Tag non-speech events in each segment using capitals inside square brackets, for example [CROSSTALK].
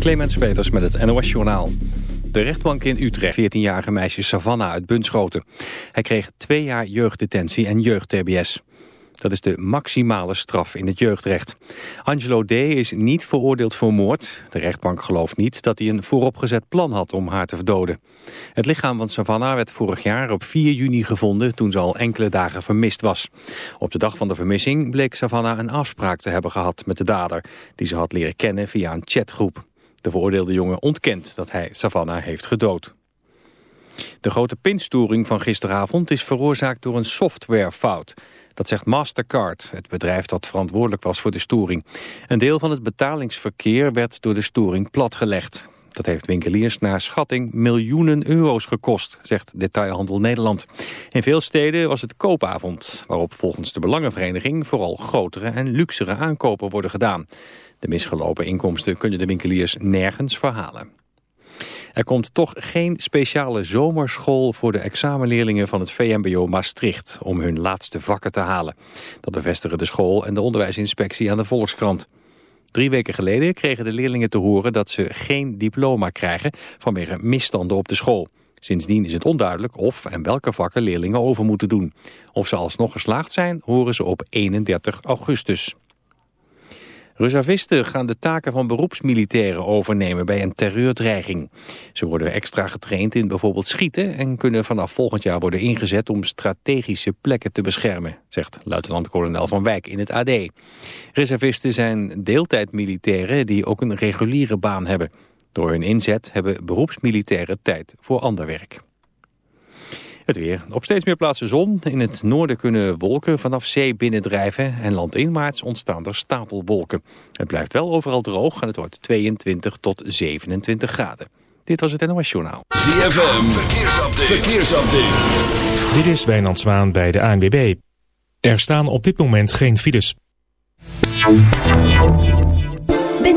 Clemens Peters met het NOS Journaal. De rechtbank in Utrecht, 14-jarige meisje Savannah uit Bunschoten. Hij kreeg twee jaar jeugddetentie en jeugd-TBS. Dat is de maximale straf in het jeugdrecht. Angelo D. is niet veroordeeld voor moord. De rechtbank gelooft niet dat hij een vooropgezet plan had om haar te verdoden. Het lichaam van Savannah werd vorig jaar op 4 juni gevonden toen ze al enkele dagen vermist was. Op de dag van de vermissing bleek Savannah een afspraak te hebben gehad met de dader... die ze had leren kennen via een chatgroep. De veroordeelde jongen ontkent dat hij Savannah heeft gedood. De grote pinstoring van gisteravond is veroorzaakt door een softwarefout... Dat zegt Mastercard, het bedrijf dat verantwoordelijk was voor de storing. Een deel van het betalingsverkeer werd door de storing platgelegd. Dat heeft winkeliers naar schatting miljoenen euro's gekost, zegt Detailhandel Nederland. In veel steden was het koopavond, waarop volgens de Belangenvereniging vooral grotere en luxere aankopen worden gedaan. De misgelopen inkomsten kunnen de winkeliers nergens verhalen. Er komt toch geen speciale zomerschool voor de examenleerlingen van het VMBO Maastricht om hun laatste vakken te halen. Dat bevestigen de school en de onderwijsinspectie aan de Volkskrant. Drie weken geleden kregen de leerlingen te horen dat ze geen diploma krijgen vanwege misstanden op de school. Sindsdien is het onduidelijk of en welke vakken leerlingen over moeten doen. Of ze alsnog geslaagd zijn, horen ze op 31 augustus. Reservisten gaan de taken van beroepsmilitairen overnemen bij een terreurdreiging. Ze worden extra getraind in bijvoorbeeld schieten en kunnen vanaf volgend jaar worden ingezet om strategische plekken te beschermen, zegt luitenant-kolonel Van Wijk in het AD. Reservisten zijn deeltijdmilitairen die ook een reguliere baan hebben. Door hun inzet hebben beroepsmilitairen tijd voor ander werk. Het weer. Op steeds meer plaatsen zon. In het noorden kunnen wolken vanaf zee binnendrijven en landinwaarts ontstaan er stapelwolken. Het blijft wel overal droog en het wordt 22 tot 27 graden. Dit was het NOS Journaal. ZFM, verkeersupdate. verkeersupdate. Dit is Wijnand Zwaan bij de ANWB. Er staan op dit moment geen files.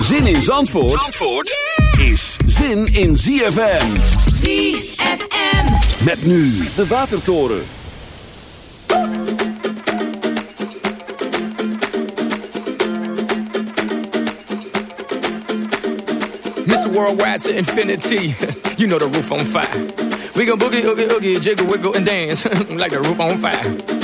Zin in Zandvoort, Zandvoort is zin in ZFM. ZFM. Met nu de Watertoren. Mr. Worldwide to infinity. [LAUGHS] you know the roof on fire. We go boogie, oogie, oogie, jiggle, wiggle, and dance [LAUGHS] like the roof on fire.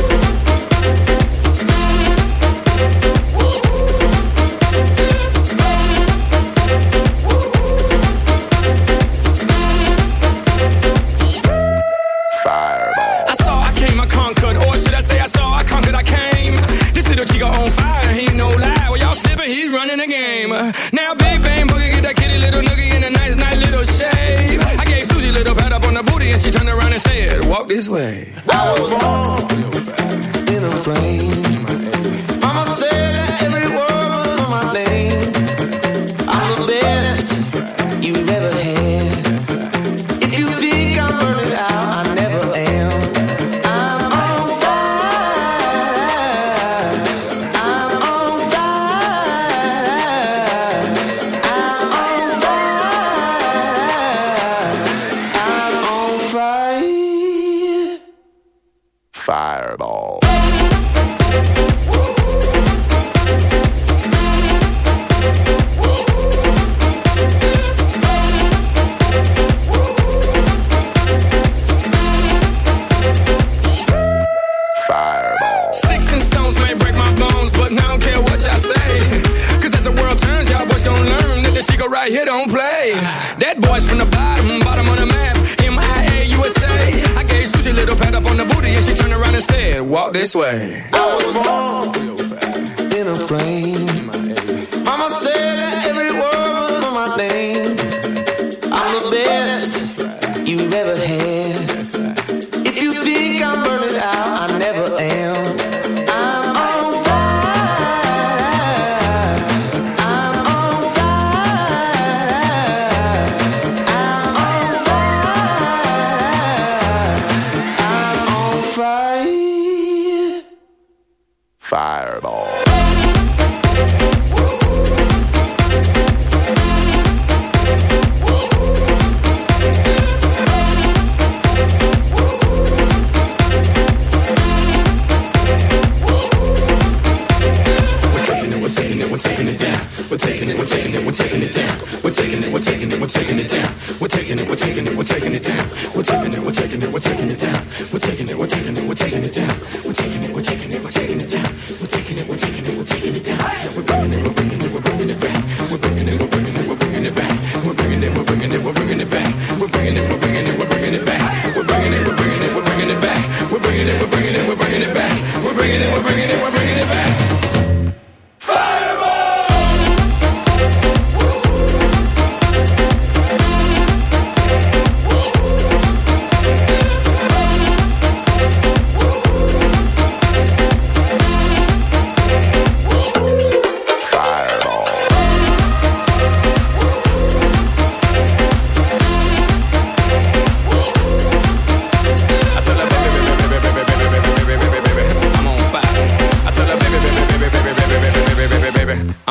"Walk this way." I was born in a plane. Mama said this way.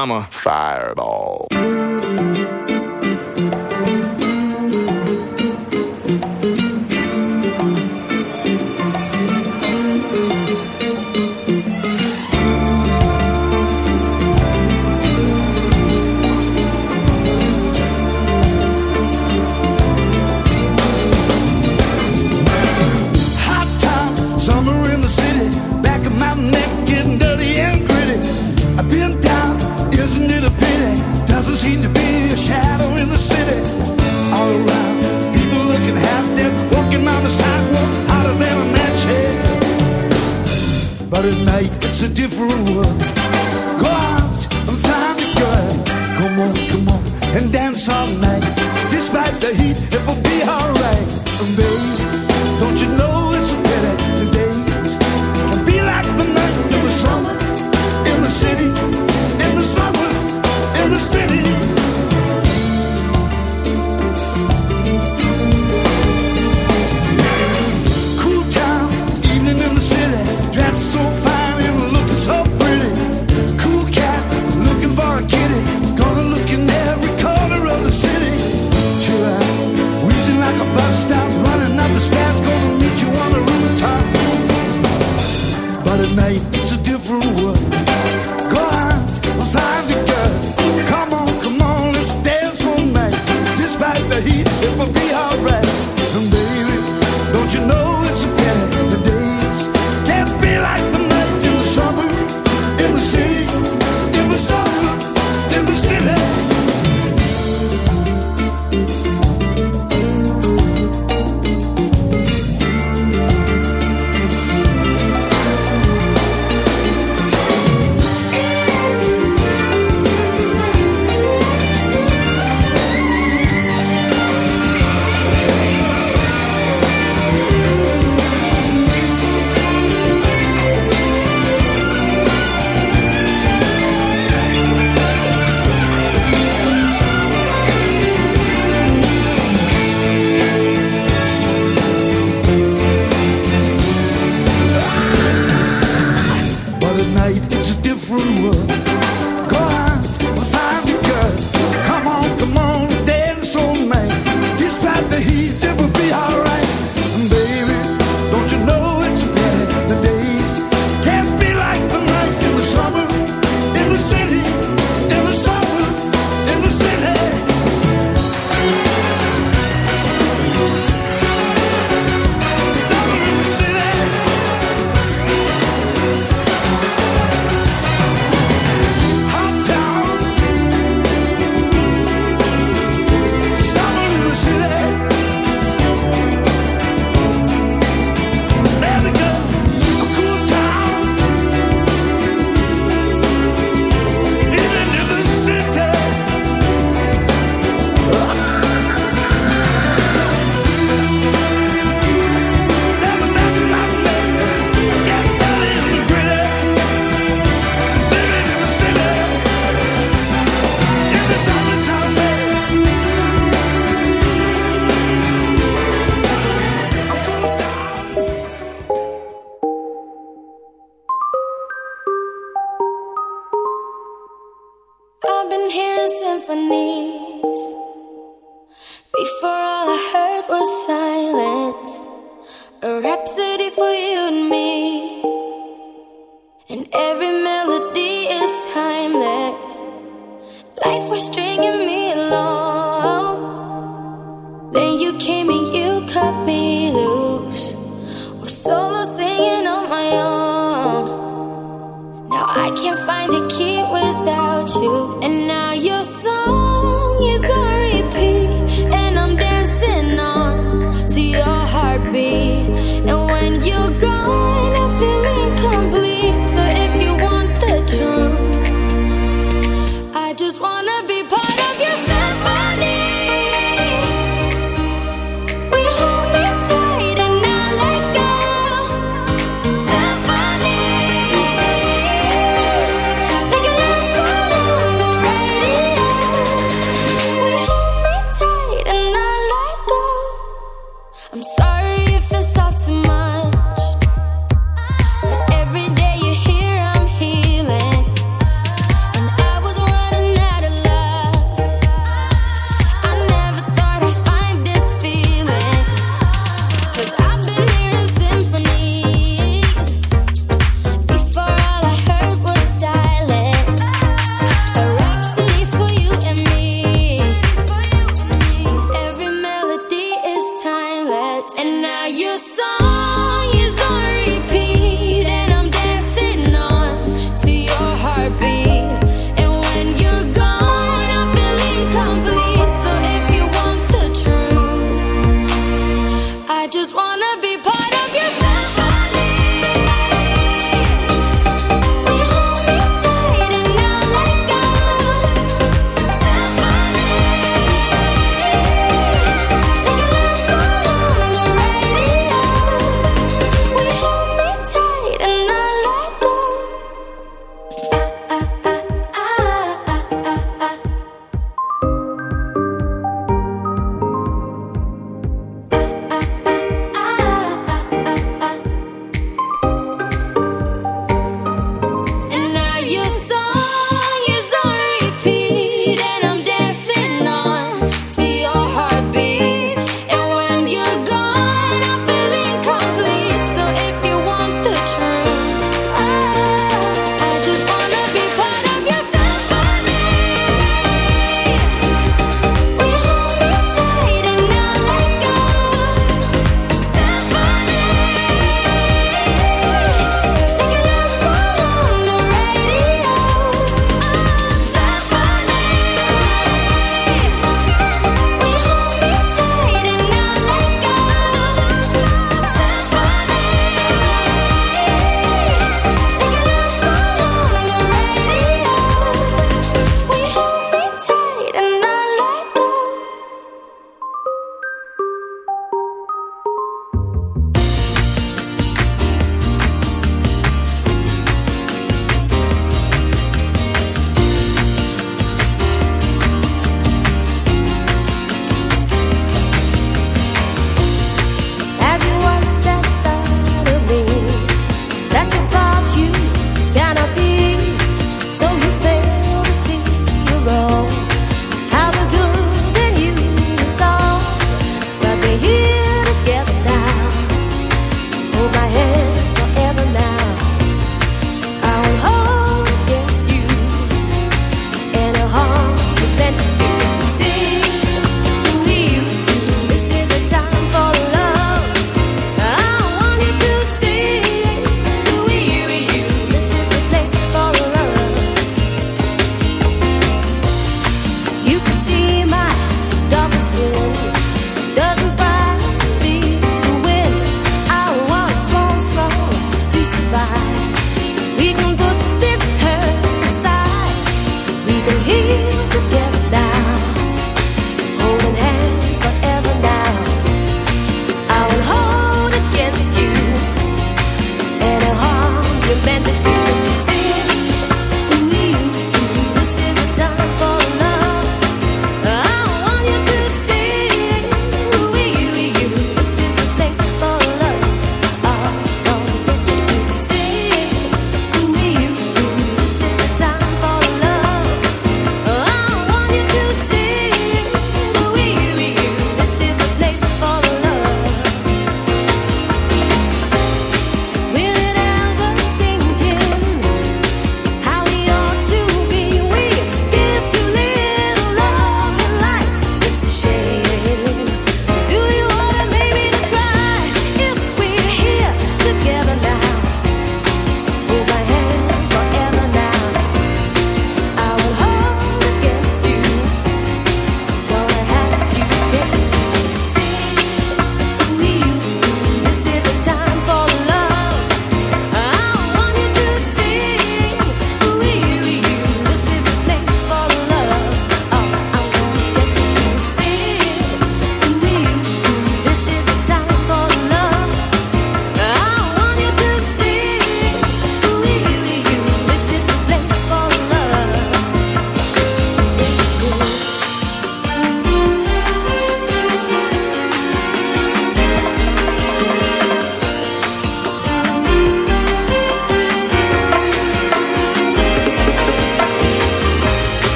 I'm a it's a different world. Go out and find a girl. Come on, come on, and dance all night. Despite the heat you song.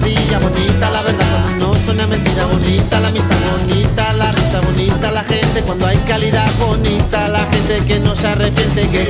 bonita, la verdad. Cuando no suena mentira bonita, la amistad bonita, la risa bonita, la gente cuando hay calidad bonita, la gente que no se arrepiente, que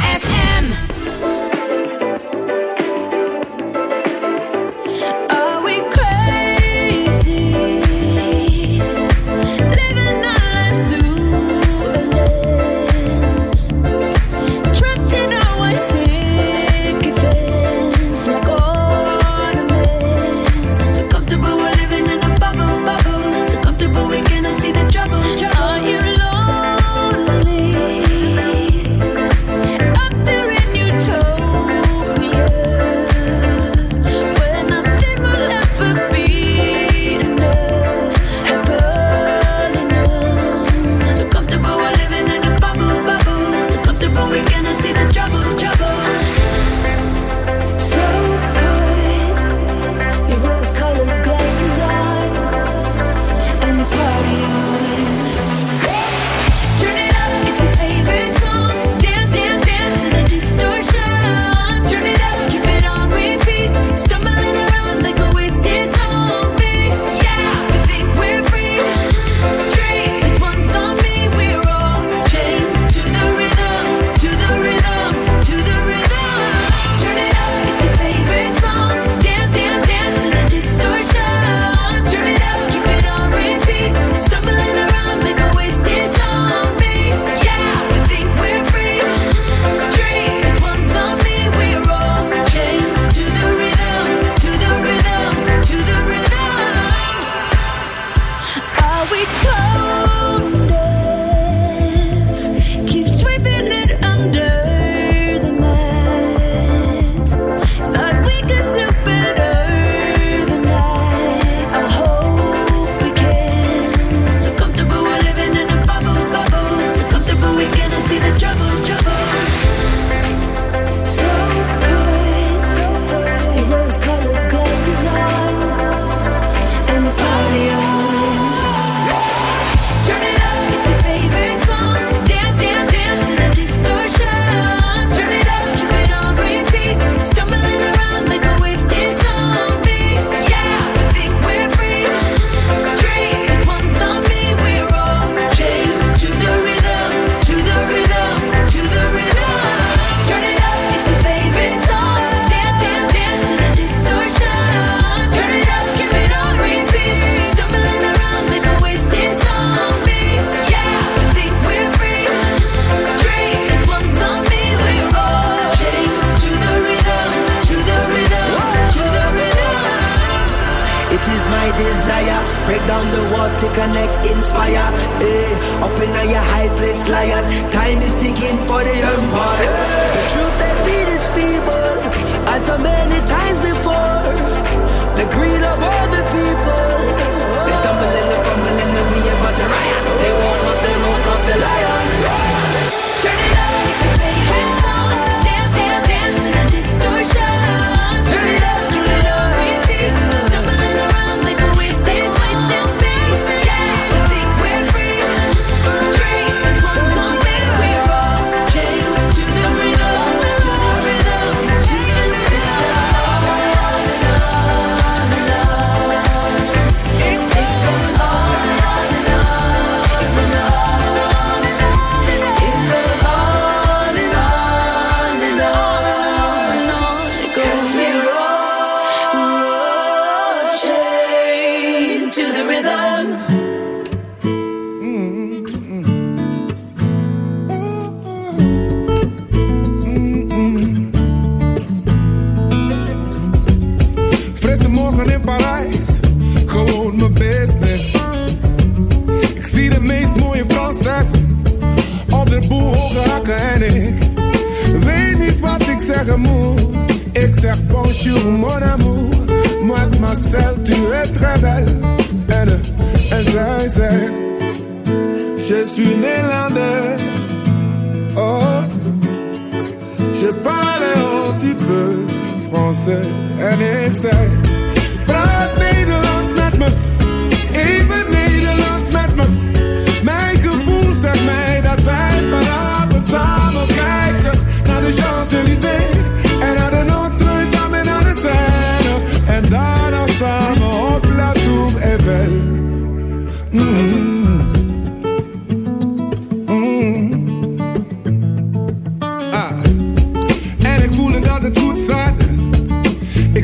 Je un petit peu français en excès.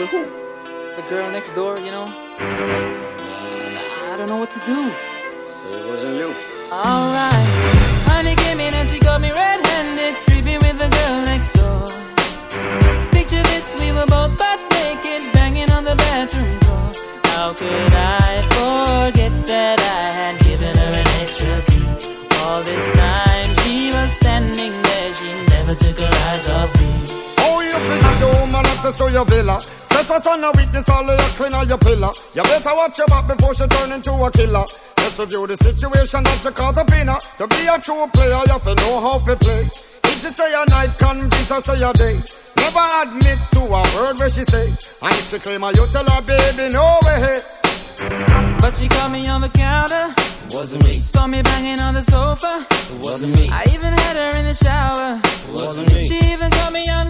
With who? The girl next door, you know? I don't know what to do. So it wasn't you. Alright. Honey came in and she got me red handed, creepy with the girl next door. Picture this, we were both butt naked, banging on the bathroom door. How could I forget that I had given her an extra key? All this time she was standing there, she never took her eyes off me. Oh, you pretty, you woman, access to your villa. If a son a witness all of your clean or your pillar, you better watch your back before she turn into a killer. Just review the situation that you call the pinner. To be a true player, you have to know how to play. If she say a night, convince her say a day. Never admit to a word where she say. And if she claim her, you tell her, baby, no way. But she caught me on the counter. Wasn't me. Saw me banging on the sofa. Wasn't me. I even had her in the shower. Wasn't me. She even caught me on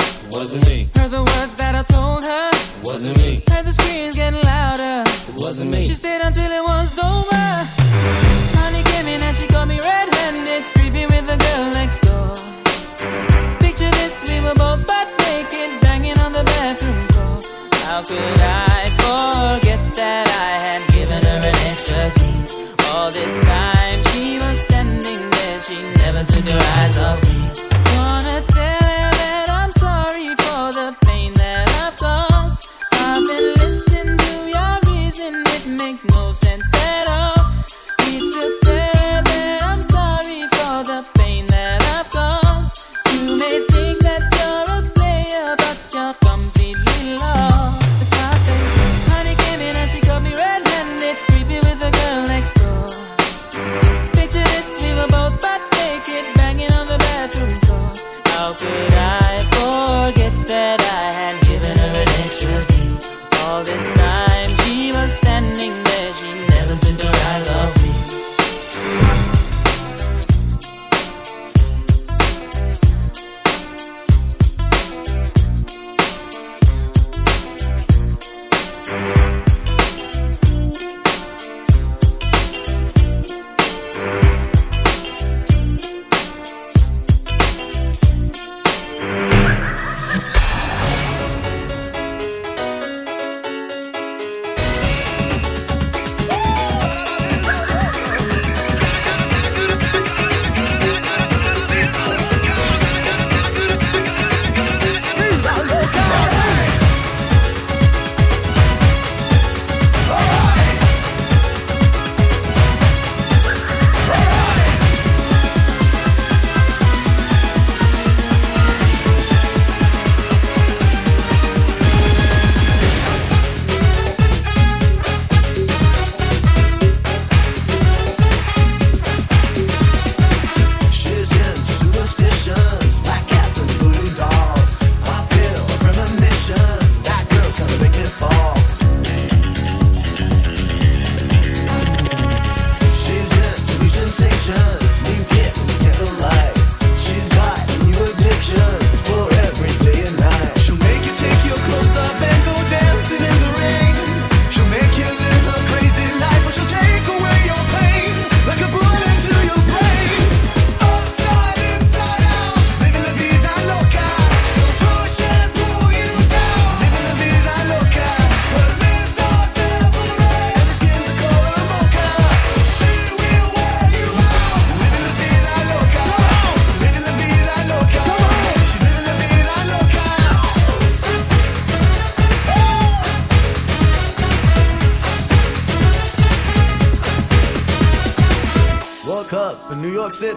the screen.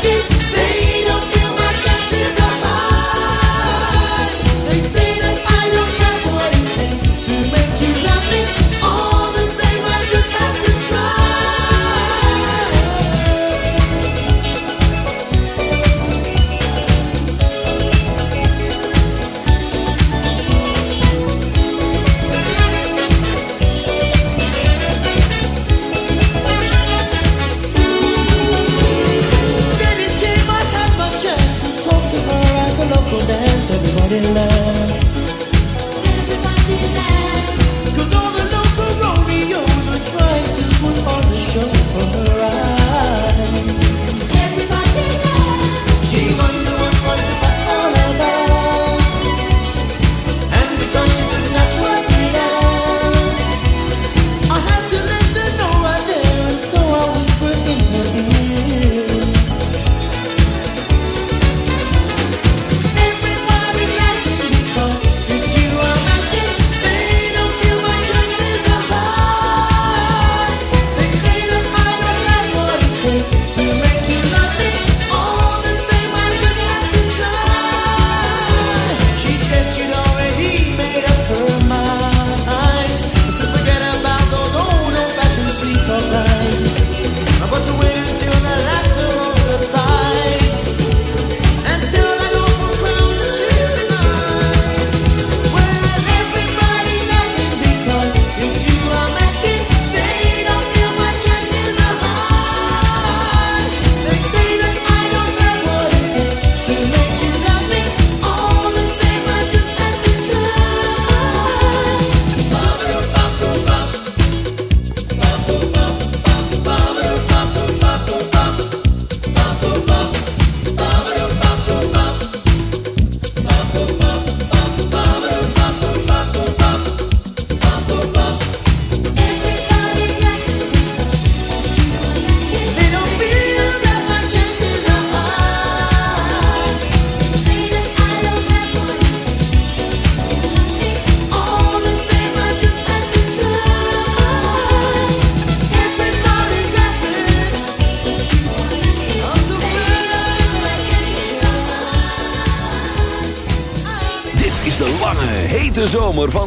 asking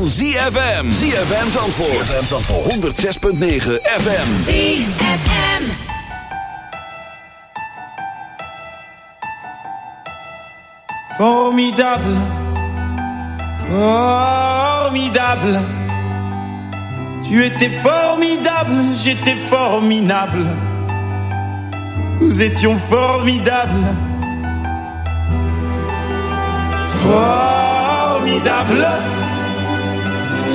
van ZFM. ZFM Zandvoort. ZFM Zandvoort. 106.9 FM. ZFM. Formidable, formidable. Tu étais formidable, j'étais formidable. Nous étions formidables. Formidable.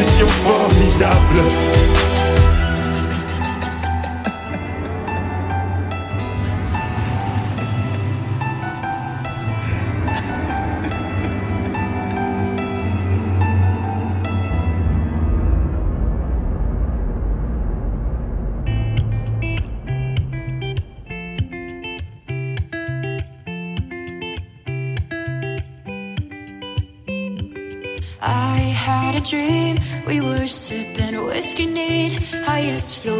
étions formidables. dream sipping whiskey, need highest floor.